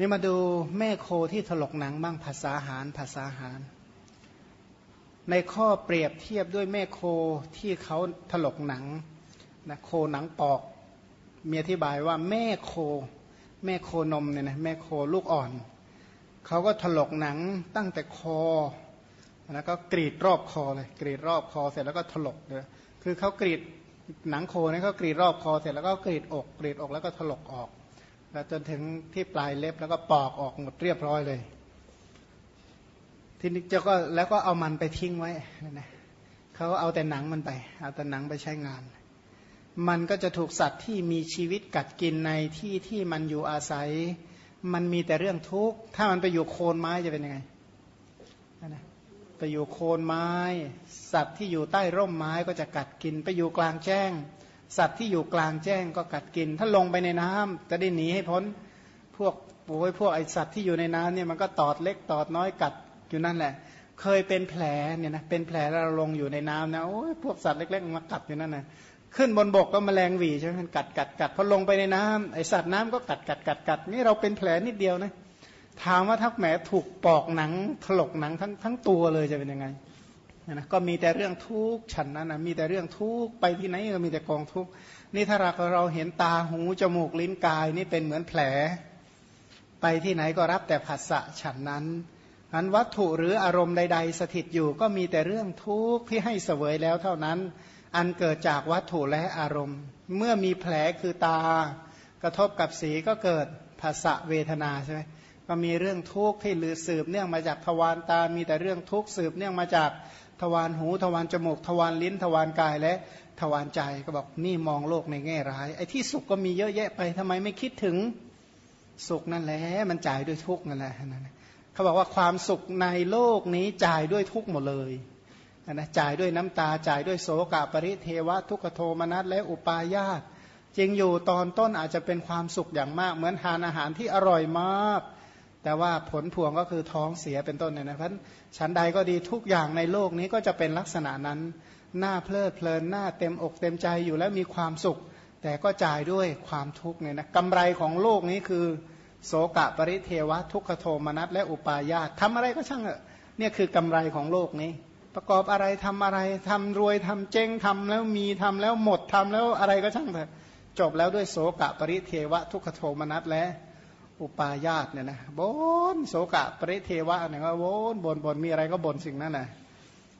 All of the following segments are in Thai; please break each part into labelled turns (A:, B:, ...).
A: นี่มาดูแม่โคที่ถลกหนังบ้างภาษาหารภาษาหาร ในข้อเปรียบเทียบด้วยแม่โคที่เขาถลกหนังนะโคหนังปอก มีอธิบายว่าแม่โค แม่โคนมเนี่ยนะแม่โคลูกอ่อน เขาก็ถลกหนังตั้งแต่คอแล้วก็กรีดรอบคอเลยกรีดรอบคอเสร็จแล้วก็ถลกเลยคือเขากรีดหนังโคเนี่ยเขากรีดรอบคอเสร็จแล้วก็กรีดอกกรีดอกแล้วก็ถลกออก จนถึงที่ปลายเล็บแล้วก็ปอกออกหมดเรียบร้อยเลย ทีนี้เจ้าก็แล้วก็เอามันไปทิ้งไว้นะเขาเอาแต่หนังมันไป เอาแต่หนังไปใช้งาน มันก็จะถูกสัตว์ที่มีชีวิตกัดกินในที่ที่มันอยู่อาศัย มันมีแต่เรื่องทุกข์ ถ้ามันไปอยู่โคนไม้จะเป็นยังไงนะไปอยู่โคนไม้ สัตว์ที่อยู่ใต้ร่มไม้ก็จะกัดกิน ไปอยู่กลางแจ้ง สัตว์ที่อยู่กลางแจ้งก็กัดกิน ถ้าลงไปในน้ำจะได้หนีให้พ้นพวกโอ้ยพวกไอสัตว์ที่อยู่ในน้ำเนี่ยมันก็ตอดเล็กตอดน้อยกัดอยู่นั่นแหละ เคยเป็นแผลเนี่ยนะเป็นแผลเราลงอยู่ในน้ำนะโอ้ยพวกสัตว์เล็กๆมากัดอยู่นั่นนะขึ้นบนบกก็มแมลงหวีใช่ไหมกัดกัดกัดพอลงไปในน้ำไอสัตว์น้ำก็กัดกัดกัดกัดนี่เราเป็นแผลนิดเดียวนะถามว่าถ้าแหมถูกปอกหนังถลกหนังทั้งทั้งตัวเลยจะเป็นยังไง นะก็มีแต่เรื่องทุกข์ฉันนั้นนะมีแต่เรื่องทุกข์ไปที่ไหนก็มีแต่กองทุกข์นี่ถ้าเราเราเห็นตาหูจมูกลิ้นกายนี่เป็นเหมือนแผล ไปที่ไหนก็รับแต่ผัสสะฉันนั้นอันวัตถุหรืออารมณ์ใด ๆ สถิตอยู่ก็มีแต่เรื่องทุกข์ที่ให้เสวยแล้วเท่านั้น อันเกิดจากวัตถุและอารมณ์ เมื่อมีแผลคือตากระทบกับสีก็เกิดภาษะเวทนาใช่ไหมก็มีเรื่องทุกข์ที่ลือสืบเนื่องมาจากทวารตา มีแต่เรื่องทุกข์สืบเนื่องมาจาก ทวารหูทวารจมูกทวารลิ้น ทวารกายและทวารใจก็บอกนี่มองโลกในแง่ร้าย ไอ้ที่สุขก็มีเยอะแยะไปทำไมไม่คิดถึงสุขนั่นแหละมันจ่ายด้วยทุกนั่นแหละนะเขาบอกว่าความสุขในโลกนี้จ่ายด้วยทุกหมดเลยนะจ่ายด้วยน้ำตาจ่ายด้วยโสกะปริเทวะ ทุกขโทมนัสและอุปาญาตจริงอยู่ตอนต้นอาจจะเป็นความสุขอย่างมาก เหมือนทานอาหารที่อร่อยมาก แต่ว่าผลพวงก็คือท้องเสียเป็นต้นเนี่ยนะเพราะฉันใดก็ดีทุกอย่างในโลกนี้ก็จะเป็นลักษณะนั้นหน้าเพลิดเพลินหน้าเต็มอกเต็มใจอยู่แล้วมีความสุข แต่ก็จ่ายด้วยความทุกข์เนี่ยนะกำไรของโลกนี้คือ โสกะปริเทวะ ทุกขโทมนัสและอุปาญาตทำอะไรก็ช่างเถอะเนี่ยคือกำไรของโลกนี้ ประกอบอะไรทำอะไรทำรวยทำเจ๊งทำแล้วมีทำแล้วหมดทำแล้วอะไรก็ช่างเถอะจบแล้วด้วยโสกะปริเทวะ ทุกขโทมนัสและ อุปาญาตเนี่ยนะบนโสกะปริเทวะเนี่ยก็บนบนบนมีอะไรก็บนสิ่งนั้นนะ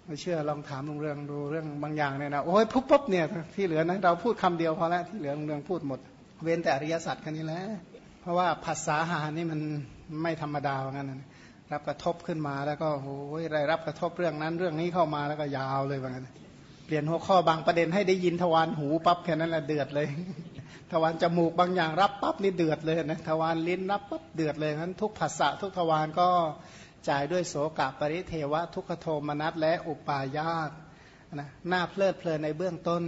A: ไม่เชื่อลองถามลุงเรืองดูเรื่องบางอย่างเนี่ยนะโอ้ยปุ๊บปุ๊บเนี่ยที่เหลือนะเราพูดคำเดียวพอแล้วที่เหลือลุงเรืองพูดหมด เว้นแต่อริยสัจกันนี้แหละเพราะว่าภาษาหานี่มันไม่ธรรมดาเหมือนกันนะรับกระทบขึ้นมาแล้วก็โอ้ยไรรับกระทบเรื่องนั้นเรื่องนี้เข้ามาแล้วก็ยาวเลยเหมือนกันเปลี่ยนหัวข้อบางประเด็นให้ได้ยินทวารหูปั๊บแค่นั้นแหละเดือดเลย ทวารจมูกบางอย่างรับปั๊บนี่เดือดเลยนะทวารลิ้นรับปั๊บเดือดเลยนั้นทุกภาษะทุกทวารก็จ่ายด้วยโสกะปริเทวะ ทุกขโทมนัสและอุปาญาตนะหน้าเพลิดเพลินในเบื้องต้น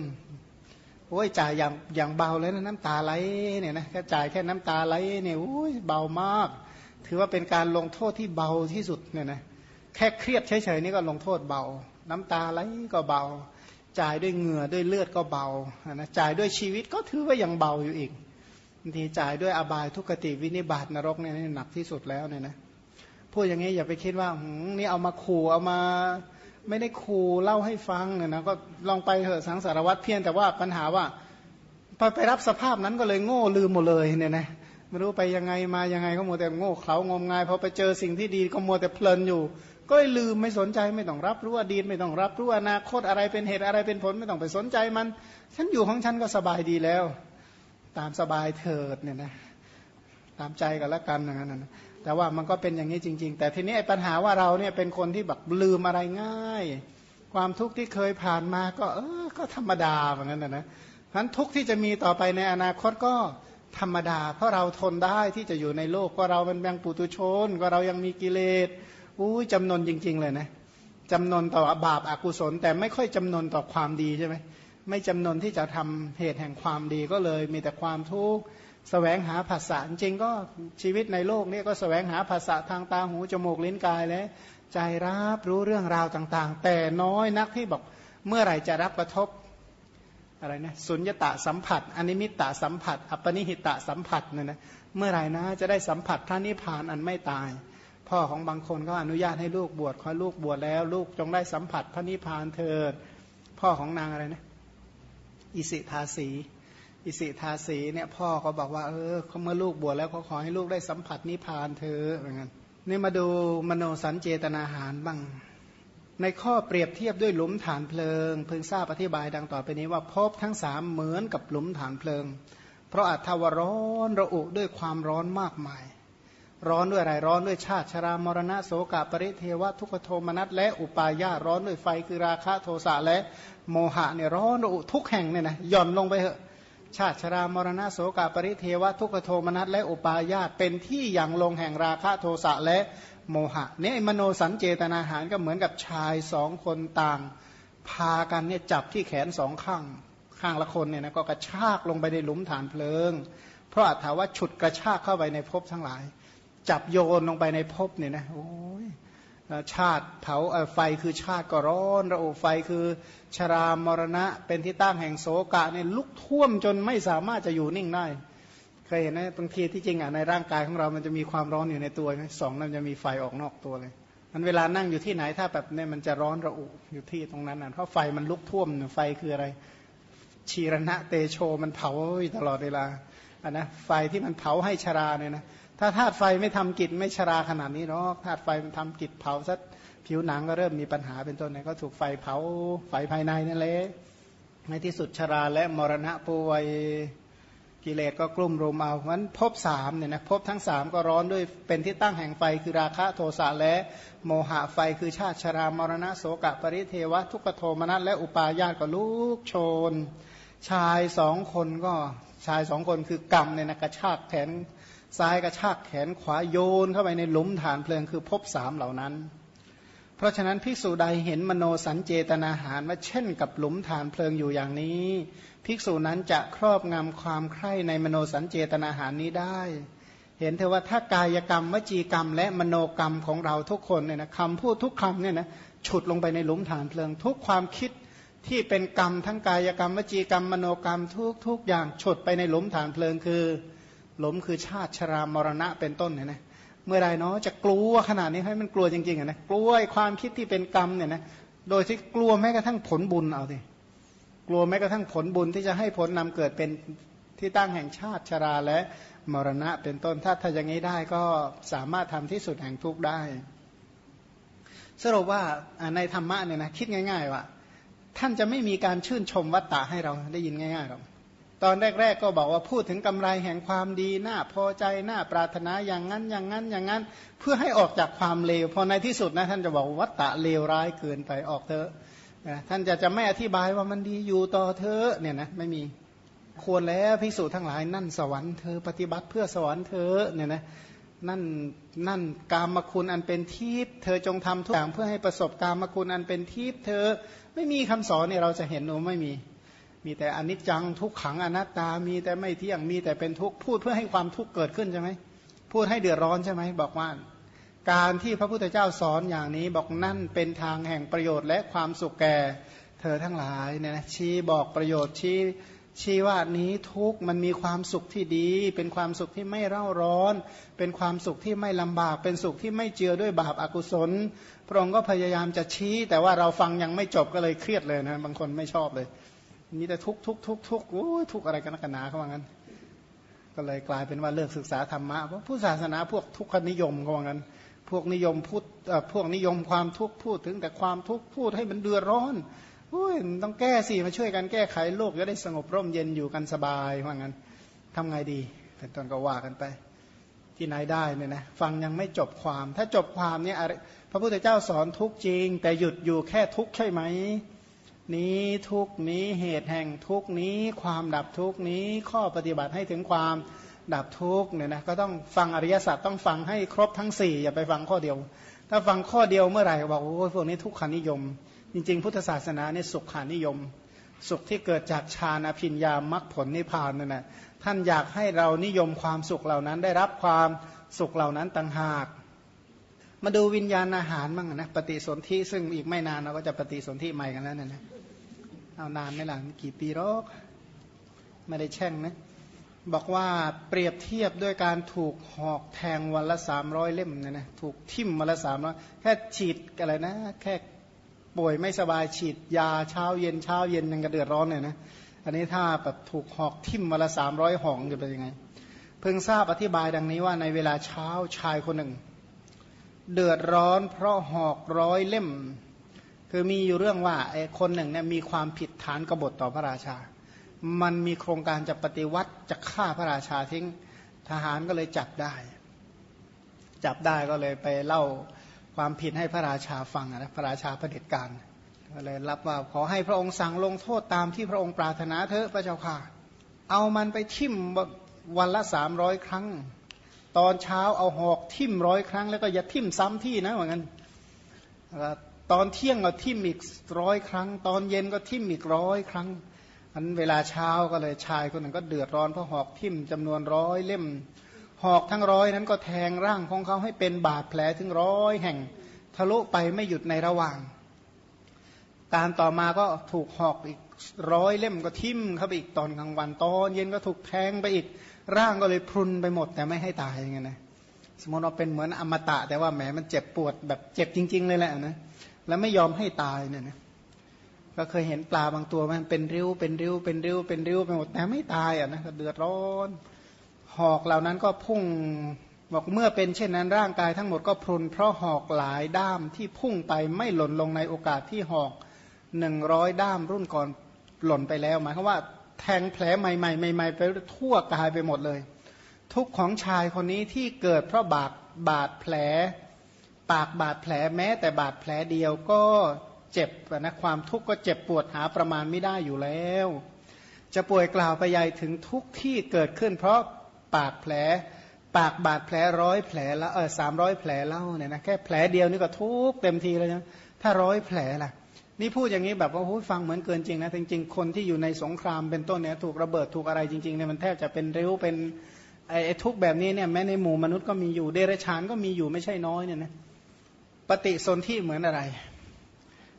A: โอ้ยจ่ายอย่างอย่างเบาเลยนะน้ำตาไหลเนี่ยนะแค่จ่ายแค่น้ำตาไหลเนี่ยโอ้ยเบามาก ถือว่าเป็นการลงโทษที่เบาที่สุดเนี่ยนะแค่เครียดเฉยๆนี่ก็ลงโทษเบา น้ำตาไหลก็เบา จ่ายด้วยเหงื่อด้วยเลือดก็เบานะจ่ายด้วยชีวิตก็ถือว่ายังเบาอยู่อีกบางทีจ่ายด้วยอบายทุกติวินิบาตนรกเนี่ยหนักที่สุดแล้วเนี่ยนะพูดอย่างนี้อย่าไปคิดว่านี่เอามาขู่เอามาไม่ได้ขู่เล่าให้ฟังเนี่ยนะก็ลองไปเถอะสังสารวัตรเพียงแต่ว่าปัญหาว่าพอไปรับสภาพนั้นก็เลยโง่ลืมหมดเลยเนี่ยนะไม่รู้ไปยังไงมายังไงก็มัวแต่โง่เขางมงายพอไปเจอสิ่งที่ดีก็มัวแต่เพลินอยู่ ก็ลืมไม่สนใจไม่ต้องรับรู้อดีตไม่ต้องรับรู้อนาคตอะไรเป็นเหตุอะไรเป็นผลไม่ต้องไปสนใจมัน ฉันอยู่ของฉันก็สบายดีแล้ว ตามสบายเถิดเนี่ยนะตามใจกันล้วกันอย่างนั้นนะแต่ว่ามันก็เป็นอย่างนี้จริง ๆ แต่ทีนี้ปัญหาว่าเราเนี่ยเป็นคนที่แบบลืมอะไรง่าย ความทุกข์ที่เคยผ่านมาก็ เออก็ธรรมดาเหมือนกันนะนะเพราะทุกข์ที่จะมีต่อไปในอนาคตก็ธรรมดา เพราะเราทนได้ที่จะอยู่ในโลกก็เราเป็นแบงปุตุชน ก็เรายังมีกิเลส อู้จำนนจริง ๆ เลยนะจำนนต่อบาปอากุศล แต่ไม่ค่อยจำนนต่อความดีใช่ไหมไม่จำนนที่จะทำเหตุแห่งความดีก็เลย มีแต่ความทุกข์แสวงหาภาษาจริงก็ชีวิตในโลกนี้ก็แสวงหาภาษาทางตาหูจมูกลิ้นกายและใจรับรู้เรื่องราวต่างๆ แต่น้อยนักที่บอกเมื่อไหร่จะรับกระทบอะไรนะสุญญตาสัมผัส อนิมิตตสัมผัส อัปนิหิตะสัมผัสเนี่ยนะเมื่อไหร่นะจะได้สัมผัสพระนิพพานอันไม่ตาย พ่อของบางคนก็อนุญาตให้ลูกบวชขอลูกบวชแล้ว ลูกจงได้สัมผัสพระนิพพานเถิด พ่อของนางอะไรนะอิสิทาสี อิสิทาสีเนี่ยพ่อเขาบอกว่าเออเขาเมื่อลูกบวชแล้วเขาขอให้ลูกได้สัมผัสนิพพานเธอเหมือนกันนี่มาดูมโนสัญเจตนาหารบ้าง ในข้อเปรียบเทียบด้วยหลุมฐานเพลิง เพิ่งทราบอธิบายดังต่อไปนี้ว่าพบทั้งสามเหมือนกับหลุมฐานเพลิง เพราะอัตวร้อนระอุด้วยความร้อนมากมาย ร้อนด้วยอะไรร้อนด้วยชาติชรามรณะโสกปริเทวะทุกโทมนัสและอุปาญาร้อนด้วยไฟคือราคะโทสะและโมหะเนี่ยร้อนทุกแห่งเนี่ยนะหย่อนลงไปเหอะชาติชรามรณะโสกปริเทวะทุกโทมนัสและอุปาญาเป็นที่อย่างลงแห่งราคะโทสะและโมหะเนี่ยมโนสัญเจตนาหารก็เหมือนกับชายสองคนต่าง พากันเนี่ยจับที่แขนสองข้างข้างละคนเนี่ยนะก็กระชากลงไปในหลุมฐานเพลิง เพราะอัตว่าฉุดกระชากเข้าไปในภพทั้งหลาย จับโยนลงไปในภพเนี่ยนะโอ้ยชาติเผาไฟคือชาติก็ร้อนระอุไฟคือชรามรณะ เป็นที่ตั้งแห่งโสกะเนี่ยลุกท่วมจนไม่สามารถจะอยู่นิ่งได้เคยเห็นไหมบางทีที่จริงอะในร่างกายของเรามันจะมีความร้อนอยู่ในตัวไหมสองนั้นจะมีไฟออกนอกตัวเลยมันเวลานั่งอยู่ที่ไหนถ้าแบบเนี่ยมันจะร้อนระอุอยู่ที่ตรงนั้นนะเพราะไฟมันลุกท่วมไฟคืออะไร ชีรณะเตโชมันเผาตลอดเวลาอะนะไฟที่มันเผาให้ชราเนี่ยนะ ถ้าธาตุไฟไม่ทำกิจไม่ชราขนาดนี้เนาะธาตุไฟมันทำกิจเผาซะผิวหนังก็เริ่มมีปัญหาเป็นต้นเนี่ยก็ถูกไฟเผาไฟภายในนั่นแหละในที่สุดชราและมรณะป่วยกิเลสก็กลุ่มรุมเอาเพราะนั้นภพสามเนี่ยนะภพทั้งสามก็ร้อนด้วยเป็นที่ตั้งแห่งไฟคือราคะโทสะและโมหะไฟคือชาติชรามรณะโสกะปริเทวะ ทุกขโทมนัสและอุปาญาตก็ลุกโชน ชายสองคนก็ชายสองคนคือกรรมเนี่ยนะกระชากแขน ซ้ายกระชากแขนขวาโยนเข้าไปในหลุมฐานเพลิงคือภพสามเหล่านั้น เพราะฉะนั้นภิกษุใดเห็นมโนสัญเจตนาหารว่าเช่นกับหลุมฐานเพลิงอยู่อย่างนี้ ภิกษุนั้นจะครอบงำความใคร่ในมโนสัญเจตนาหารนี้ได้ เห็นเถอะว่าถ้ากายกรรมวจีกรรม และมโนกรรมของเราทุกคนเนี่ยนะคำพูดทุกคำเนี่ยนะฉุดลงไปในหลุมฐานเพลิง ทุกความคิดที่เป็นกรรมทั้งกายกรรมวจีกรรมมโนกรรมทุกทุกอย่างฉุดไปในหลุมฐานเพลิงคือ ลุมคือชาติชรามรณะเป็นต้นเนี่ยนะเมื่อไรเนาะจะกลัวขนาดนี้ให้มันกลัวจริงๆอะนะกลัวความคิดที่เป็นกรรมเนี่ยนะโดยที่กลัวแม้กระทั่งผลบุญเอาสิกลัวแม้กระทั่งผลบุญที่จะให้ผลนำเกิดเป็นที่ตั้งแห่งชาติชราและมรณะเป็นต้นถ้าถ้าอย่างนี้ได้ก็สามารถทำที่สุดแห่งทุกข์ได้ สรุปว่าในธรรมะเนี่ยนะคิดง่าย ๆ ว่า ท่านจะไม่มีการชื่นชมวัตตะให้เราได้ยินง่ายๆหรอก ตอนแรก ๆ ก็บอกว่าพูดถึงกำไรแห่งความดีน่าพอใจน่าปรารถนาอย่างนั้นอย่างนั้นอย่างนั้น เพื่อให้ออกจากความเลวพอในที่สุดนะท่านจะบอกวัตตะเลวร้ายเกินไปออกเถอะท่านจะจะไม่อธิบายว่ามันดีอยู่ต่อเธอเนี่ยนะไม่มีควรแล้วพิสูจน์ทั้งหลายนั่นสวรรค์เธอปฏิบัติเพื่อสวรรค์เธอเนี่ยนะนั่นนั่นกามคุณอันเป็นทิพย์เธอจงทำทุกอย่างเพื่อให้ประสบกามคุณอันเป็นทิพย์เธอไม่มีคำสอนเนี่ยเราจะเห็นหนูไม่มี มีแต่อนิจจังทุกขังอนัตตา มีแต่ไม่เที่ยงมีแต่เป็นทุกข์พูดเพื่อให้ความทุกข์เกิดขึ้นใช่ไหมพูดให้เดือดร้อนใช่ไหมบอกว่า การที่พระพุทธเจ้าสอนอย่างนี้บอกนั่นเป็นทางแห่งประโยชน์และความสุขแก่ เธอทั้งหลายเนี่ยนะชี้บอกประโยชน์ชี้ชี้ว่านี้ทุกมันมีความสุขที่ดี เป็นความสุขที่ไม่เร่าร้อน เป็นความสุขที่ไม่ลำบาก เป็นสุขที่ไม่เจือด้วยบาปอากุศล พระองค์ก็พยายามจะชี้ แต่ว่าเราฟังยังไม่จบก็เลยเครียดเลยนะบางคนไม่ชอบเลย มีแต่ทุกทุกทุกทุกโอ้ยทุกอะไรกันนักหนาเขาว่างั้น ก็เลยกลายเป็นว่าเลิกศึกษาธรรมะเพราะผู้ศาสนาพวกทุกขนิยมเขาว่างั้น พวกนิยมพูดพวกนิยมความทุกข์พูดถึงแต่ความทุกข์พูดให้มันเดือดร้อนโอ้ยต้องแก้สิมาช่วยกันแก้ไขโลกจะได้สงบร่มเย็นอยู่กันสบายว่างั้นทำไงดีเป็นต้นก็ว่ากันไป ที่ไหนได้เนี่ยนะฟังยังไม่จบความ ถ้าจบความเนี่ยพระพุทธเจ้าสอนทุกจริง แต่หยุดอยู่แค่ทุกใช่ไหม นี้ทุกนี้เหตุแห่งทุกนี้ ความดับทุกนี้ข้อปฏิบัติให้ถึงความดับทุกเนี่ยนะก็ต้องฟังอริยสัจต้องฟังให้ครบทั้ง4อย่าไปฟังข้อเดียว ถ้าฟังข้อเดียวเมื่อไหร่บอกโอ้พวกนี้ทุกขานิยม จริง ๆ พุทธศาสนาเนี่ยสุขานิยม สุขที่เกิดจากฌานอภิญญามรรคผลนิพพานนั่นแหละท่านอยากให้เรานิยมความสุขเหล่านั้นได้รับความสุขเหล่านั้นต่างหาก มาดูวิญญาณอาหารบ้างนะปฏิสนธิซึ่งอีกไม่นานเราก็จะปฏิสนธิใหม่กันแล้วนะนะ เอานานไหมล่ะกี่ปีรอกไม่ได้แช่งนะบอกว่าเปรียบเทียบด้วยการถูกหอกแทงวันละสามร้อยเล่มเนี่ยนะถูกทิ่มวันละสามร้อยแค่ฉีดอะไรนะ แค่ป่วยไม่สบายฉีดยาเช้าเย็นเช้าเย็นยังกระเดือดร้อนเนี่ยนะอันนี้ถ้าแบบถูกหอกทิ่มวันละสามร้อยหองจะเป็นยังไง เพิ่งทราบอธิบายดังนี้ว่าในเวลาเช้าชายคนหนึ่ง เดือดร้อนเพราะหอกร้อยเล่ม คือมีอยู่เรื่องว่าไอ้คนหนึ่งเนี่ยมีความผิดฐานกบฏต่อพระราชา มันมีโครงการจะปฏิวัติจะฆ่าพระราชาทิ้งทหารก็เลยจับได้ จับได้ก็เลยไปเล่าความผิดให้พระราชาฟังนะพระราชาเผด็จการก็เลยรับว่าขอให้พระองค์สั่งลงโทษตามที่พระองค์ปรารถนาเถอะพระเจ้าค่ะ เอามันไปทิ่มวันละสามร้อยครั้ง ตอนเช้าเอาหอกทิ่มร้อยครั้ง แล้วก็อย่าทิ่มซ้ำที่นะเหมือนกัน ตอนเที่ยงก็ทิ่มอีกร้อยครั้ง ตอนเย็นก็ทิ่มอีกร้อยครั้งอันเวลาเช้าก็เลยชายคนหนึ่งก็เดือดร้อนเพราะหอกทิ่มจำนวนร้อยเล่ม หอกทั้งร้อยนั้นก็แทงร่างของเขาให้เป็นบาดแผลถึงร้อยแห่งทะลุไปไม่หยุดในระหว่าง การต่อมาก็ถูกหอกอีกร้อยเล่มก็ทิ่มเข้าไปอีกตอนกลางวันตอนเย็นก็ถูกแทงไปอีกร่างก็เลยพรุนไปหมดแต่ไม่ให้ตายอย่างเงี้ยนะสมมติเราเป็นเหมือนอมตะ แต่ว่าแหมมันเจ็บปวดแบบเจ็บจริง ๆ เลยแหละนะ แล้วไม่ยอมให้ตายเนี่ยนะก็เคยเห็นปลาบางตัวมันเป็นริ้วเป็นริ้วเป็นริ้วเป็นริ้วไปหมดแต่ไม่ตายอะนะเดือดร้อน หอกเหล่านั้นก็พุ่งบอกเมื่อเป็นเช่นนั้นร่างกายทั้งหมดก็พรุนเพราะหอกหลายด้ามที่พุ่งไปไม่หล่นลงในโอกาสที่หอกหนึ่งร้อยด้ามรุ่นก่อนหล่นไปแล้วหมายความว่าแทงแผลใหม่ๆใหม่ๆไปทั่วกายไปหมดเลย ทุกของชายคนนี้ที่เกิดเพราะบาดบาดแผล ปากบาดแผลแม้ แต่บาดแผลเดียวก็เจ็บนะความทุกข์ก็เจ็บปวดหาประมาณไม่ได้อยู่แล้ว จะป่วยกล่าวไปใหญ่ถึงทุกที่เกิดขึ้น เพราะปากแผลปากบาดแผลร้อยแผลแล้วเออสามร้อยแผลเล่าเนี่ยนะแค่แผลเดียวนี่ก็ทุกเต็มทีเลยนะถ้าร้อยแผลล่ะ นี่พูดอย่างนี้แบบว่าโอ้ฟังเหมือนเกินจริงนะจริงๆ คนที่อยู่ในสงครามเป็นต้นเนี่ยถูกระเบิดถูกอะไรจริงๆเนี่ยมันแทบจะเป็นริ้วเป็นไอ้ทุกแบบนี้เนี่ยแม้ในหมู่มนุษย์ก็มีอยู่เดรัจฉานก็มีอยู่ไม่ใช่น้อยเนี่ยนะ ปฏิสนธิเหมือนอะไร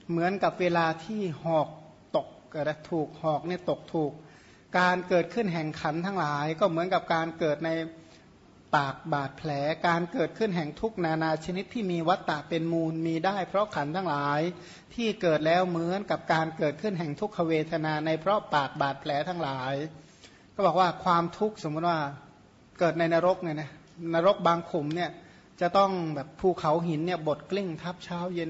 A: เหมือนกับเวลาที่หอกตกกระถูกหอกเนี่ยตกถูก การเกิดขึ้นแห่งขันทั้งหลาย ก็เหมือนกับการเกิดในปากบาดแผล การเกิดขึ้นแห่งทุกนานาชนิดที่มีวัตตะเป็นมูลมีได้ เพราะขันทั้งหลายที่เกิดแล้วเหมือนกับการเกิดขึ้นแห่งทุกขเวทนาในเพราะปากบาดแผลทั้งหลาย ก็บอกว่าความทุกข์สมมติว่าเกิดในนรกเนี่ยนะนรกบางขุมเนี่ย จะต้องแบบภูเขาหินเนี่ยบดกลิ้งทับเช้าเย็น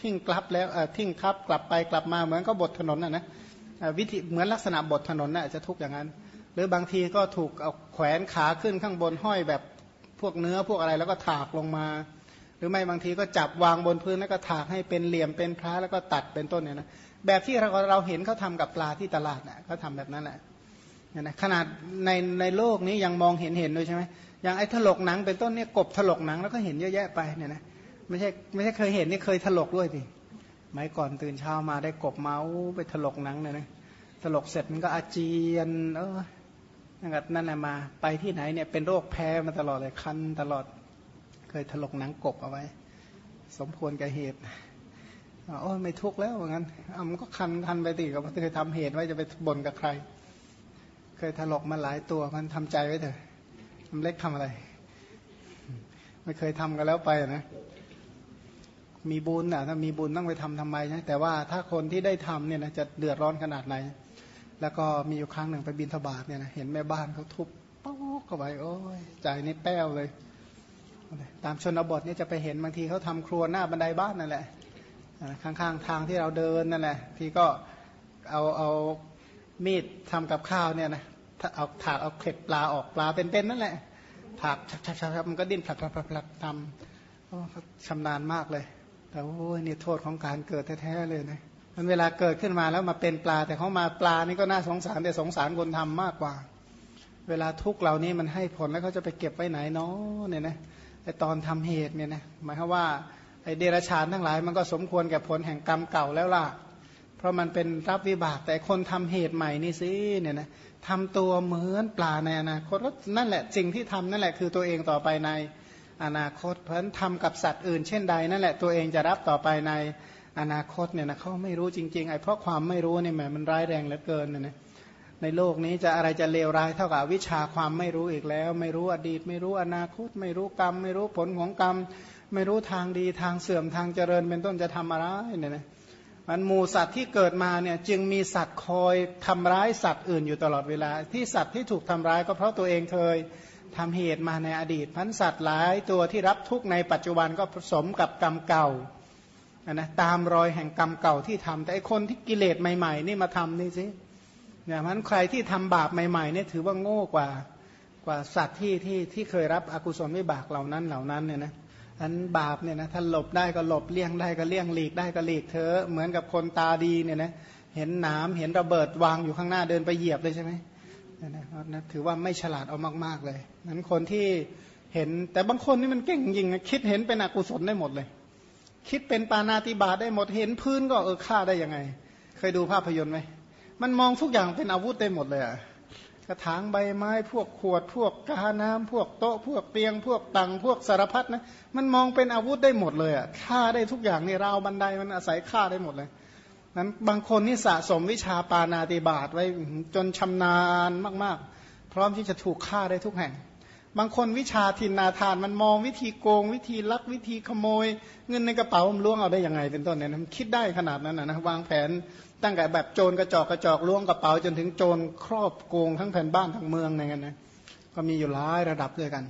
A: ทิ้งกลับแล้วทิ้งทับกลับไปกลับมาเหมือนก็บทถนนนะนะวิธีเหมือนลักษณะบทถนนน่ะจะทุกอย่างนั้น หรือบางทีก็ถูกเอาแขวนขาขึ้นข้างบนห้อยแบบพวกเนื้อพวกอะไรแล้วก็ถากลงมา หรือไม่บางทีก็จับวางบนพื้นแล้วก็ถากให้เป็นเหลี่ยมเป็นพระแล้วก็ตัดเป็นต้นเนี่ยนะแบบที่เราเราเห็นเขาทากับปลาที่ตลาดน่ะเขาทาแบบนั้นแหละนะขนาดในในโลกนี้ยังมองเห็นเห็นด้วยใช่ไหม อย่างไอ้ถลกหนังเป็นต้นเนี่ยกบถลกหนังแล้วก็เห็นเยอะแยะไปเนี่ยนะไม่ใช่ไม่ใช่เคยเห็นนี่เคยถลกด้วยสิไม่ก่อนตื่นเช้ามาได้กบเมาส์ไปถลกหนังเนี่ยนะถลกเสร็จมันก็อาเจียนเออนั่นแหละมาไปที่ไหนเนี่ยเป็นโรคแพ้มาตลอดเลยคันตลอด เคยถลกหนังกบเอาไว้ สมควรกับเหตุโอ้ไม่ทุกข์แล้วเหมือนมันก็คันคันไปติกับเคยทำเหตุไว้จะไปบ่นกับใคร เคยถลกมาหลายตัวมันทำใจไว้เถอะ มันเล็กทำอะไร ไม่เคยทำกันแล้วไปนะมีบุญอะถ้ามีบุญต้องไปทำทำไมใช่แต่ว่าถ้าคนที่ได้ทำเนี่ยนะจะเดือดร้อนขนาดไหน แล้วก็มีอยู่ครั้งหนึ่งไปบินทบาทเนี่ยนะเห็นแม่บ้านเขาทุบป๊อกเข้าไปโอ้ยใจนี่แป้วเลย ตามชนบทเนี่ยจะไปเห็นบางทีเขาทำครัวหน้าบันไดบ้านนั่นแหละข้างๆทางที่เราเดินนั่นแหละ ที่ก็เอาเอามีดทำกับข้าวเนี่ยนะ เอาถากเอาเข็ดปลาออกปลาเป็นๆนั่นแหละถากชักๆมันก็ดิ้นผลักๆทำชำนาญมากเลย แต่โอ้ยนี่โทษของการเกิดแท้ๆเลยนะมันเวลาเกิดขึ้นมาแล้วมาเป็นปลา แต่เขามาปลานี่ก็น่าสงสารแต่สงสารคนทำมากกว่า เวลาทุกเหล่านี้มันให้ผลแล้วเขาจะไปเก็บไว้ไหนเนาะเนี่ยนะไอตอนทำเหตุเนี่ยนะหมายความว่าไอเดรัจฉานทั้งหลาย มันก็สมควรแก่ผลแห่งกรรมเก่าแล้วล่ะ เพราะมันเป็นรับวิบากแต่คนทำเหตุใหม่นี่สิเนี่ยนะ ทำตัวเหมือนปลาในอนาคตนั่นแหละสิ่งที่ทำนั่นแหละคือตัวเองต่อไปในอนาคต เพราะทำกับสัตว์อื่น เช่นใดนั่นแหละตัวเองจะรับต่อไปในอนาคตเนี่ยนะเขาไม่รู้จริงๆไอ้เพราะความไม่รู้เนี่ยแหมมันร้ายแรงเหลือเกินนะนะในโลกนี้จะอะไรจะเลวร้ายเท่ากับวิชาความไม่รู้อีกแล้ว ไม่รู้อดีต ไม่รู้อนาคต ไม่รู้กรรม ไม่รู้ผลของกรรม ไม่รู้ทางดีทางเสื่อมทางเจริญเป็นต้นจะทำอะไรเนี่ยนะ มันหมูสัตว์ที่เกิดมาเนี่ยจึงมีสัตว์คอยทำร้ายสัตว์อื่นอยู่ตลอดเวลา ที่สัตว์ที่ถูกทำร้ายก็เพราะตัวเองเคยทำเหตุมาในอดีตพันสัตว์หลายตัวที่รับทุกข์ในปัจจุบันก็ผสมกับกรรมเก่านะตามรอยแห่งกรรมเก่าที่ทำแต่ไอคนที่กิเลสใหม่ๆ นี่มาทำนี่สิเนี่ยมันใครที่ทำบาปใหม่ๆเนี่ยถือว่าโง่กว่ากว่าสัตว์ที่ที่ที่เคยรับอกุศลวิบากเหล่านั้นเหล่านั้นเนี่ยนะ อันบาปเนี่ยนะถ้าหลบได้ก็หลบเลี่ยงได้ก็เลี่ยงหลีกได้ก็หลีกเธอเหมือนกับคนตาดีเนี่ยนะเห็นน้ำเห็นระเบิดวางอยู่ข้างหน้าเดินไปเหยียบเลยใช่ไหมนะถือว่าไม่ฉลาดเอามาก ๆเลยนั้นคนที่เห็นแต่บางคนนี่มันเก่งจริงคิดเห็นเป็นอกุศลได้หมดเลย คิดเป็นปานาติบาได้หมดเห็นพื้นก็เออฆ่าได้ยังไง เคยดูภาพยนตร์ไหมมันมองทุกอย่างเป็นอาวุธได้หมดเลยอะ ระถางใบไม้พวกขวดพวกกาน้ำพวกโต๊ะพวกเตียง พวกตังพวกสารพัดนะมันมองเป็นอาวุธได้หมดเลยอะฆ่าได้ทุกอย่างในราวบันไดมันอาศัยฆ่าได้หมดเลยนั้นบางคนนี่สะสมวิชาปานาติบาตไว้จนชำนาญมาก ๆ พร้อมที่จะถูกฆ่าได้ทุกแห่ง บางคนวิชาทินนาทานมันมองวิธีโกง วิธีลักวิธีขโมย เงินในกระเป๋ามันล้วงเอาได้ยังไงเป็นต้นเนี่ยมันคิดได้ขนาดนั้นนะวางแผนตั้งแต่แบบโจรกระจอกกระจอกล้วงกระเป๋าจนถึงโจรครอบโกงทั้งแผ่นบ้านทั้งเมืองอะไรเงี้ยนะก็มีอยู่หลายระดับด้วยกัน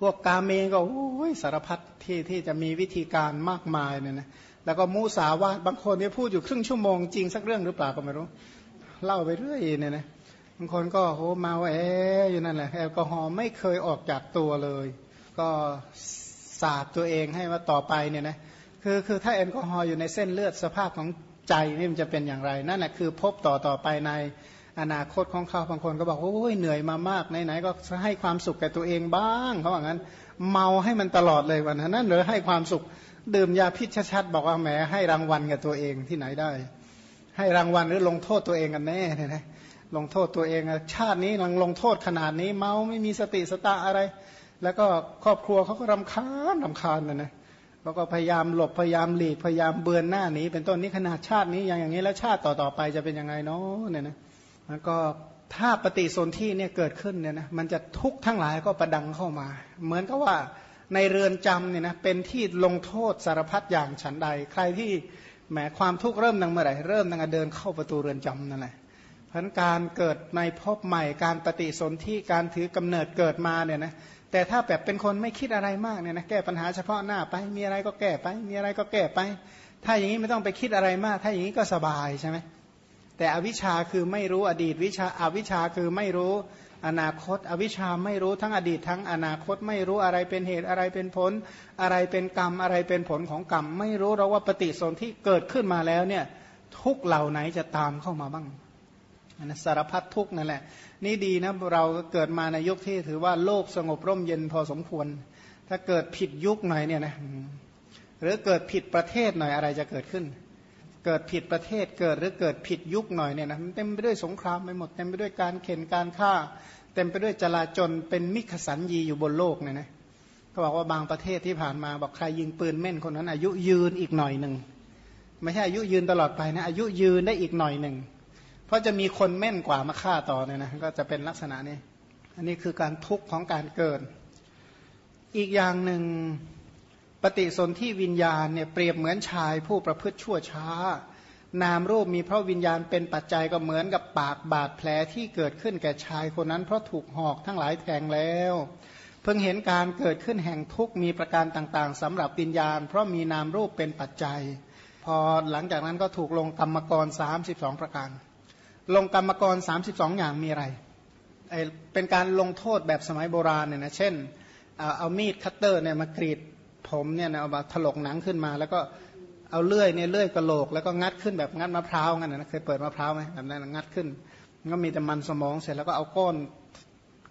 A: พวกกาเมก็โอ้ยสารพัดที่ที่จะมีวิธีการมากมายเนี่ยนะแล้วก็มูสาวาบางคนเนี่ยพูดอยู่ครึ่งชั่วโมงจริงสักเรื่องหรือเปล่าก็ไม่รู้ เล่าไปเรื่อยเนี่ยนะางคนก็โหเมาแออยู่นั่นแหละแอลกอฮอล์ไม่เคยออกจากตัวเลย ก็สาดตัวเองให้ว่าต่อไปเนี่ยนะคือคือถ้าแอลกอฮอล์อยู่ในเส้นเลือดสภาพของใจนี่มันจะเป็นอย่างไรนั่นแหละคือพบต่อต่อไปในอนาคตของเขาบางคนก็บอกโอ้ยเหนื่อยมามากไหนๆก็ให้ความสุขแก่ตัวเองบ้างเขาบอกงั้น เมาให้มันตลอดเลยวันนั้นหรือให้ความสุขดื่มยาพิษชัดๆบอกว่าแหมให้รางวัลกับตัวเองที่ไหนได้ ให้รางวัลหรือลงโทษตัวเองกันแน่เนี่ยนะ ลงโทษตัวเองชาตินี้ลังลงโทษขนาดนี้ เมาไม่มีสติสตาอะไร แล้วก็ครอบครัวเขาก็รำคาญรำคาญนะนะแล้วก็พยายามหลบพยายามหลีกพยายามเบือนหน้านี้เป็นต้นนี้ขนาดชาตินี้อย่างอย่างนี้แล้วชาติต่อๆไปจะเป็นยังไงเนาะเนี่ยนะแล้วก็ถ้าปฏิสนธิเนี่ยเกิดขึ้นเนี่ยนะมันจะทุกข์ทั้งหลายก็ประดังเข้ามา เหมือนกับว่าในเรือนจำเนี่ยนะเป็นที่ลงโทษสารพัดอย่างฉันใด ใครที่แหมความทุกข์เริ่มตั้งเมื่อไหร่เริ่มตั้งแต่เดินเข้าประตูเรือนจำนั่นแหละ พันการเกิดในภพใหม่การปฏิสนธิการถือกำเนิดเกิดมาเนี่ยนะแต่ถ้าแบบเป็นคนไม่คิดอะไรมากเนี่ยนะแก้ปัญหาเฉพาะหน้าไปมีอะไรก็แก้ไป มีอะไรก็แก้ไป ถ้าอย่างนี้ไม่ต้องไปคิดอะไรมาก ถ้าอย่างนี้ก็สบายใช่ไหมแต่อวิชชาคือไม่รู้อดีตวิชาอาวิชชาคือไม่รู้อนาคต อวิชชาไม่รู้ทั้งอดีตทั้งอนาคตไม่รู้อะไรเป็นเหตุอะไรเป็นผล อะไรเป็นกรรมอะไรเป็นผลของกรรม ไม่รู้เราว่าปฏิสนธิเกิดขึ้นมาแล้วเนี่ยทุกเหล่าไหนจะตามเข้ามาบ้าง นสารพัดทุกนั่นแหละ นี่ดีนะเราเกิดมาในยุคที่ถือว่าโลกสงบร่มเย็นพอสมควร ถ้าเกิดผิดยุคหน่อยเนี่ยนะหรือเกิดผิดประเทศหน่อยอะไรจะเกิดขึ้น เกิดผิดประเทศเกิดหรือเกิดผิดยุคหน่อยเนี่ยนะมันเต็มไปด้วยสงครามไปหมดเต็มไปด้วยการเข็นการฆ่า เต็มไปด้วยจลาจลเป็นมิขสันยีอยู่บนโลกเนี่ยนะเขาบอกว่าบางประเทศที่ผ่านมาบอกใครยิงปืนแม่นคนนั้น อายุยืนอีกหน่อยหนึ่งไม่ใช่อายุยืนตลอดไปนะอายุยืนได้อีกหน่อยหนึ่ง เพราะจะมีคนแม่นกว่ามาฆ่าต่อเนี่ยนะก็จะเป็นลักษณะนี้ อันนี้คือการทุกข์ของการเกิด อีกอย่างหนึ่งปฏิสนธิวิญญาณเนี่ยเปรียบเหมือนชายผู้ประพฤติชั่วช้า นามรูปมีเพราะวิญญาณเป็นปัจจัยก็เหมือนกับปากบาดแผลที่เกิดขึ้นแก่ชายคนนั้น เพราะถูกหอกทั้งหลายแทงแล้ว เพิ่งเห็นการเกิดขึ้นแห่งทุกข์มีประการต่างๆสำหรับวิญญาณ เพราะมีนามรูปเป็นปัจจัย พอหลังจากนั้นก็ถูกลงกรรมกร 32 ประการ ลงกรรมกร 32 อย่างมีอะไร เป็นการลงโทษแบบสมัยโบราณเนี่ยนะเช่น เอามีดคัตเตอร์เนี่ยมากรีดผมเนี่ยนะเอามาถลกหนังขึ้นมา แล้วก็เอาเลื่อยเนี่ยเลื่อยกระโหลกแล้วก็งัดขึ้นแบบงัดมะพร้าวงั้นนะเคยเปิดมะพร้าวไหมแบบนั้นงัดขึ้นก็มีแต่มันสมองเสร็จแล้วก็เอาก้อน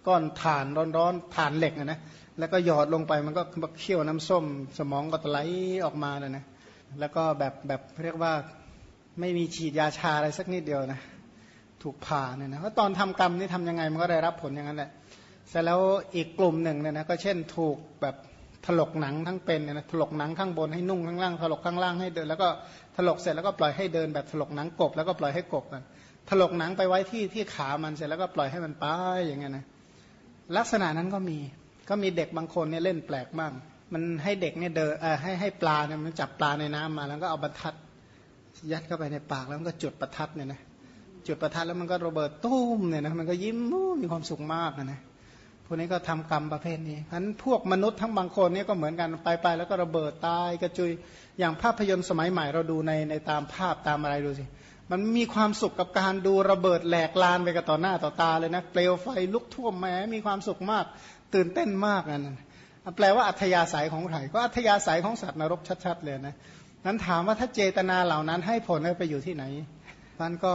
A: ก้อนถ่านร้อนๆถ่านเหล็กนะแล้วก็หยอดลงไปมันก็เคี่ยวน้ำส้ม สมองก็ไหลออกมาเลยนะแล้วก็แบบแบบเรียกว่าไม่มีฉีดยาชาอะไรสักนิดเดียวนะ ถูกผ่าเนี่ยนะว่าตอนทำกรรมนี่ทำยังไงมันก็ได้รับผลอย่างนั้นแหละเสร็จแล้วอีกกลุ่มหนึ่งเนี่ยนะก็เช่นถูกแบบถลกหนังทั้งเป็นเนี่ยนะถลกหนังข้างบนให้นุ่งข้างล่างถลกข้างล่างให้เดิน แล้วก็ถลกเสร็จแล้วก็ปล่อยให้เดินแบบถลกหนังกบ แล้วก็ปล่อยให้กบกันถลกหนังไปไว้ที่ที่ขามันเสร็จแล้วก็ปล่อยให้มันไปอย่างเงี้ยนะลักษณะนั้นก็มีก็มีเด็กบางคนเนี่ยเล่นแปลกบ้างมันให้เด็กเนี่ยเดินเออให้ให้ปลาเนี่ยมันจับปลาในน้ำมาแล้วก็เอาบรรทัดยัดเข้าไปในปากแล้วก็จุดประทัดเนี่ยนะ จุดประทัดแล้วมันก็ระเบิดตุ้มเนี่ยนะมันก็ยิ้มมีความสุขมากนะพวกนี้ก็ทำกรรมประเภทนี้ฉะนั้นพวกมนุษย์ทั้งบางคนเนี่ยก็เหมือนกันไปไปแล้วก็ระเบิดตายกระจุยอย่างภาพยนตร์สมัยใหม่เราดูในในตามภาพตามอะไรดูสิมันมีความสุขกับการดูระเบิดแหลกลานไปกับต่อหน้าต่อตาเลยนะเปลวไฟลุกท่วมแม้มีความสุขมาก ตื่นเต้นมากนั่นแปลว่าอัธยาศัยของใครก็อัธยาศัยของสัตว์นรกชัดๆเลยนะนั้นถามว่าถ้าเจตนาเหล่านั้นให้ผลไปอยู่ที่ไหนมันก็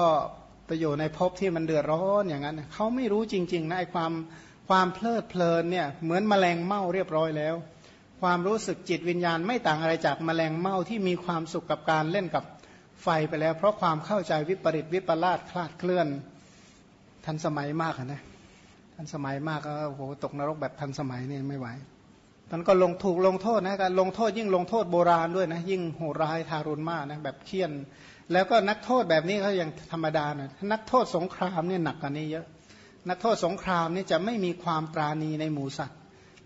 A: ไปอยู่ในภพที่มันเดือดร้อนอย่างนั้นเขาไม่รู้จริง ๆ นะไอความความเพลิดเพลินเนี่ยเหมือนแมลงเม่าเรียบร้อยแล้ว ความรู้สึกจิตวิญญาณไม่ต่างอะไรจากแมลงเม่าที่มีความสุขกับการเล่นกับไฟไปแล้ว เพราะความเข้าใจวิปริตวิปลาสคลาดเคลื่อนทันสมัยมากนะทันสมัยมากก็โอ้โหตกนรกแบบทันสมัยเนี่ยไม่ไหวมันก็ลงถูกลงโทษนะการลงโทษยิ่งลงโทษโบราณด้วยนะยิ่งโหดร้ายทารุณมากนะแบบเคี่ยน แล้วก็นักโทษแบบนี้เขายังธรรมดาหนะนักโทษสงครามเนี่ยหนักกว่านี้เยอะ นักโทษสงครามนี่จะไม่มีความปราณีในหมูสัตว์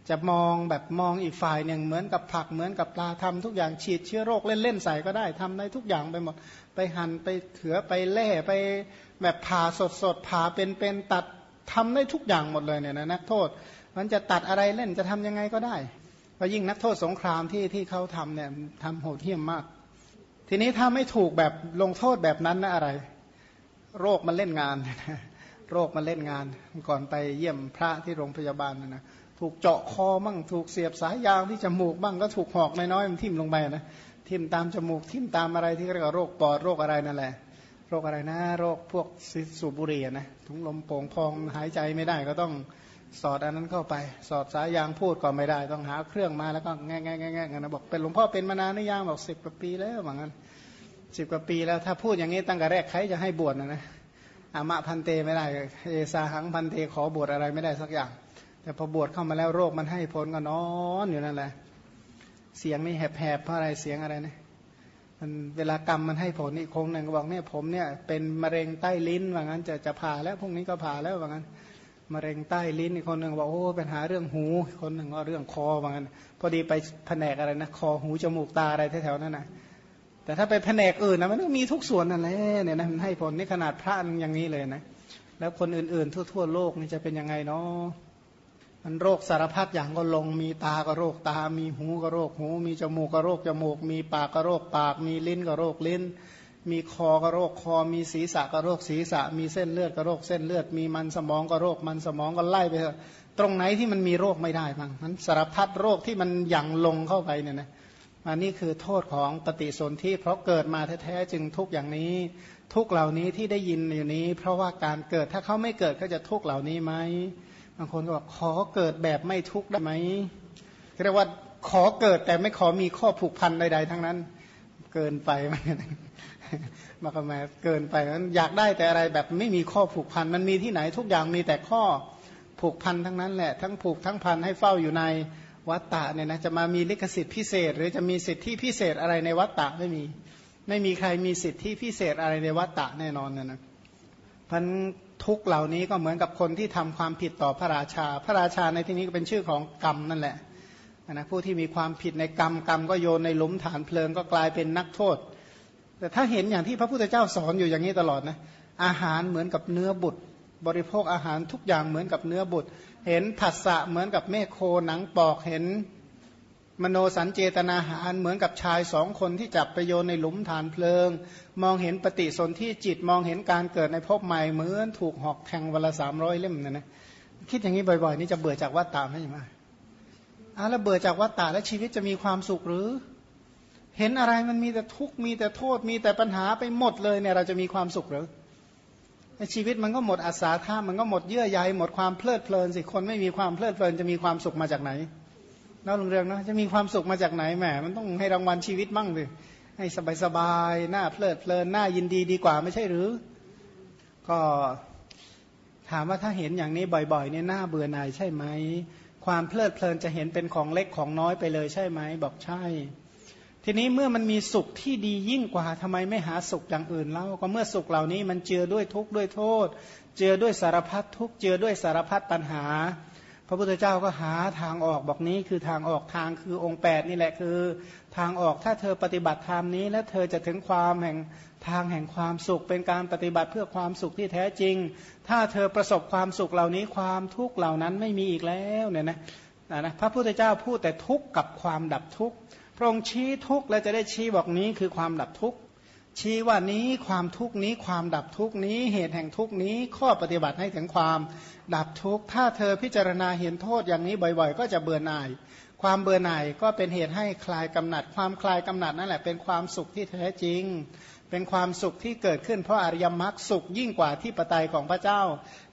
A: จะมองแบบมองอีกฝ่ายหนึ่งเหมือนกับผักเหมือนกับปลาทำทุกอย่างฉีดเชื้อโรคเล่นๆใส่ก็ได้ทำได้ทุกอย่างไปหมด ไปหั่นไปเถือไปแล่ไปแบบผ่าสดๆผ่าเป็นๆตัดทำได้ทุกอย่างหมดเลยเนี่ยนะนักโทษ มันจะตัดอะไรเล่นจะทำยังไงก็ได้พราะยิ่งนักโทษสงครามที่ที่เขาทำเนี่ยทำโหดเหี้ยมมาก ทีนี้ถ้าไม่ถูกแบบลงโทษแบบนั้นนะอะไร โรคมันเล่นงาน โรคมันเล่นงาน ก่อนไปเยี่ยมพระที่โรงพยาบาลนะนะถูกเจาะคอบ้างถูกเสียบสายยางที่จมูกบ้างก็ถูกหอกน้อยๆมันทิ่มลงไปนะทิ่มตามจมูกทิ่มตามอะไรที่เรียกว่าโรคปอดโรคอะไรนั่นแหละโรคอะไรนะ โรคพวกสูบบุหรี่นะถุงลมโป่งพองหายใจไม่ได้ก็ต้อง สอดอันนั้นเข้าไป สอดสายยางพูดก็ไม่ได้ ต้องหาเครื่องมาแล้วก็แง่แง่แง่แง่กันนะบอกเป็นหลวงพ่อเป็นมานานนี่ยางบอกสิบกว่าปีแล้วว่างั้นสิบกว่าปีแล้วถ้าพูดอย่างนี้ตั้งแต่แรกใครจะให้บวชนะนะอามะพันเตไม่ได้เอซาหังพันเตขอบวชอะไรไม่ได้สักอย่าง แต่พอบวชเข้ามาแล้วโรคมันให้ผลก็นอนอยู่นั่นแหละเสียงนี่แหบๆเพราะอะไรเสียงอะไรนะมันเวลากรรมมันให้ผลนี่คงหนึ่งก็บอกเนี่ยผมเนี่ยเป็นมะเร็งใต้ลิ้นว่างั้นจะจะผ่าแล้วพรุ่งนี้ก็ผ่าแล้วว่างั้น มะเร็งใต้ลิ้นคนหนึ่งบอกโอ้ปัญหาเรื่องหู คนหนึ่งก็เรื่องคอว่างั้นพอดีไปแผนกอะไรนะคอหูจมูกตาอะไรแถวๆนั้นนะแต่ถ้าไปแผนกอื่นนะมันก็มีทุกส่วนนั่นแหละเนี่ยนะมันให้ผลนี่ขนาดพระอย่างนี้เลยนะแล้วคนอื่นๆ ทั่วๆโลกนี่จะเป็นยังไงเนาะมันโรคสารพัดอย่างก็ลงมีตาก็โรคตา มีหูก็โรคหู มีจมูกก็โรคจมูก มีปากก็โรคปาก มีลิ้นก็โรคลิ้น มีคอก็โรคคอ มีศีรษะก็โรคศีรษะ มีเส้นเลือดก็โรคเส้นเลือด มีมันสมองก็โรคมันสมองก็ไล่ไป ตรงไหนที่มันมีโรคไม่ได้บ้างนั้นสารพัดโรคที่มันหยั่งลงเข้าไปเนี่ยนะอันนี้คือโทษของปฏิสนธิเพราะเกิดมาแท้ๆจึงทุกอย่างนี้ ทุกเหล่านี้ที่ได้ยินอยู่นี้ เพราะว่าการเกิดถ้าเขาไม่เกิดเขาจะทุกเหล่านี้ไหมบางคนก็บอกขอเกิดแบบไม่ทุกข์ได้ไหมเรียกว่าขอเกิดแต่ไม่ขอมีข้อผูกพันใด ๆ ทั้งนั้น เกินไปมัน มาก็มาเกินไปนั้นอยากได้แต่อะไรแบบไม่มีข้อผูกพันมันมีที่ไหนทุกอย่างมีแต่ข้อผูกพันทั้งนั้นแหละทั้งผูกทั้งพันให้เฝ้าอยู่ในวัตตะเนี่ยนะจะมามีลิขสิทธิพิเศษ หรือจะมีสิทธิพิเศษอะไรในวัตตะไม่มีไม่มีใครมีสิทธิพิเศษอะไรในวัตตะแน่นอนนะนะพันทุกเหล่านี้ก็เหมือนกับคนที่ทำความผิดต่อพระราชา พระราชาในที่นี้ก็เป็นชื่อของกรรมนั่นแหละนะผู้ที่มีความผิดในกรรมกรรมก็โยนในหลุมฐานเพลิงก็กลายเป็นนักโทษ แต่ถ้าเห็นอย่างที่พระพุทธเจ้าสอนอยู่อย่างนี้ตลอดนะอาหารเหมือนกับเนื้อบุตร บริโภคอาหารทุกอย่างเหมือนกับเนื้อบุตร เห็นผัสสะเหมือนกับเมฆโคหนังปอกเห็นมโนสัญเจตนาหารเหมือนกับชายสองคนที่จับไปโยนในหลุมฐานเพลิง มองเห็นปฏิสนธิจิตมองเห็นการเกิดในภพใหม่เหมือนถูกหอกแทงเวลาสามร้อยเล่มนะนะคิดอย่างนี้บ่อยๆ นี่จะเบื่อจากวัฏฏะไหมใช่ไหมอะแล้วเบื่อจากวัฏฏะแล้วชีวิตจะมีความสุขหรือ เห็นอะไรมันมีแต่ทุกข์มีแต่โทษมีแต่ปัญหาไปหมดเลยเนี่ยเราจะมีความสุขหรือชีวิตมันก็หมดอาสาท่ามันก็หมดเยื่อใยหมดความเพลิดเพลินสิคนไม่มีความเพลิดเพลินจะมีความสุขมาจากไหนนอกเรื่องนะจะมีความสุขมาจากไหนแหมมันต้องให้รางวัลชีวิตบ้างสิให้สบายสบายหน้าเพลิดเพลินหน้ายินดีดีกว่าไม่ใช่หรือ ก็ถามว่าถ้าเห็นอย่างนี้บ่อยๆเนี่ยหน้าเบื่อหน่ายใช่ไหมความเพลิดเพลินจะเห็นเป็นของเล็กของน้อยไปเลยใช่ไหมบอกใช่ ทีนี้เมื่อมันมีสุขที่ดียิ่งกว่าทำไมไม่หาสุขอย่างอื่นเล่าก็เมื่อสุขเหล่านี้มันเจือด้วยทุกข์ด้วยโทษ เจือด้วยสารพัดทุกข์เจือด้วยสารพัดปัญหา พระพุทธเจ้าก็หาทางออกบอกนี้คือทางออกทางคือองค์ 8 นี่แหละคือ ทางออกถ้าเธอปฏิบัติธรรมนี้ แล้วเธอจะถึงความแห่งทางแห่งความสุข เป็นการปฏิบัติเพื่อความสุขที่แท้จริง ถ้าเธอประสบความสุขเหล่านี้ความทุกข์เหล่านั้นไม่มีอีกแล้วเนี่ยนะนะพระพุทธเจ้าพูดแต่ทุกข์กับความดับทุกข์ พระองค์ชี้ทุกข์แล้วจะได้ชี้บอกนี้คือความดับทุกข์ชี้ว่านี้ความทุกข์นี้ความดับทุกข์นี้เหตุแห่งทุกข์นี้ข้อปฏิบัติให้ถึงความดับทุกข์ถ้าเธอพิจารณาเห็นโทษอย่างนี้บ่อยๆ ก็จะเบื่อหน่าย ความเบื่อหน่ายก็เป็นเหตุให้คลายกำหนัด ความคลายกำหนัดนั่นแหละเป็นความสุขที่แท้จริง เป็นความสุขที่เกิดขึ้นเพราะอริยมรรคสุขยิ่งกว่าที่ปไตยของพระเจ้า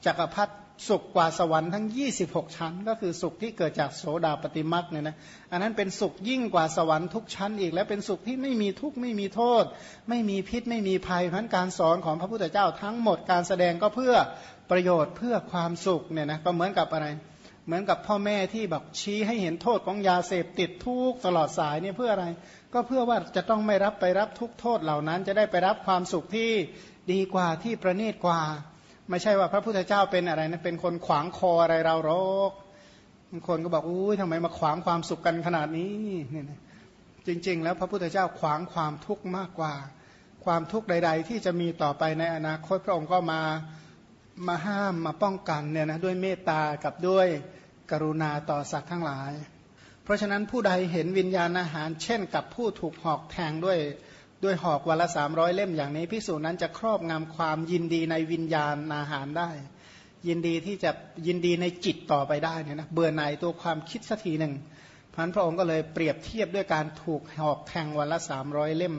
A: จักรพรรดิ สุขกว่าสวรรค์ทั้ง 26 ชั้น ก็คือสุขที่เกิดจากโสดาปฏิมรรคเนี่ยนะอันนั้นเป็นสุขยิ่งกว่าสวรรค์ทุกชั้นอีก และเป็นสุขที่ไม่มีทุกข์ไม่มีโทษ ไม่มีพิษไม่มีภัยเพราะการสอนของพระพุทธเจ้าทั้งหมดการแสดงก็เพื่อประโยชน์เพื่อความสุขเนี่ยนะก็เหมือนกับอะไร เหมือนกับพ่อแม่ที่แบบชี้ให้เห็นโทษของยาเสพติดทุกตลอดสายเนี่ยเพื่ออะไร ก็เพื่อว่าจะต้องไม่รับไปรับทุกโทษเหล่านั้น จะได้ไปรับความสุขที่ดีกว่าที่ประณีตกว่า ไม่ใช่ว่าพระพุทธเจ้าเป็นอะไรนะเป็นคนขวางคออะไรเราหรอกบางคนก็บอกอุ้ยทำไมมาขวางความสุขกันขนาดนี้เนี่ยจริง ๆ แล้วพระพุทธเจ้าขวางความทุกข์มากกว่า ความทุกข์ใด ๆ ที่จะมีต่อไปในอนาคตพระองค์ก็มามาห้ามมาป้องกันเนี่ยนะด้วยเมตตากับด้วยกรุณาต่อสัตว์ทั้งหลาย เพราะฉะนั้นผู้ใดเห็นวิญญาณอาหาร เช่นกับผู้ถูกหอกแทงด้วย ด้วยหอกวันละสามร้อยเล่มอย่างนี้พิสูจนั้นจะครอบงำความยินดีในวิญญาณอาหารได้ ยินดีที่จะยินดีในจิตต่อไปได้เนี่ยนะเบื่อหน่ายตัวความคิดสักทีหนึ่งพันพระองค์ก็เลยเปรียบเทียบด้วยการถูกหอกแทงวันละสามร้อยเล่ม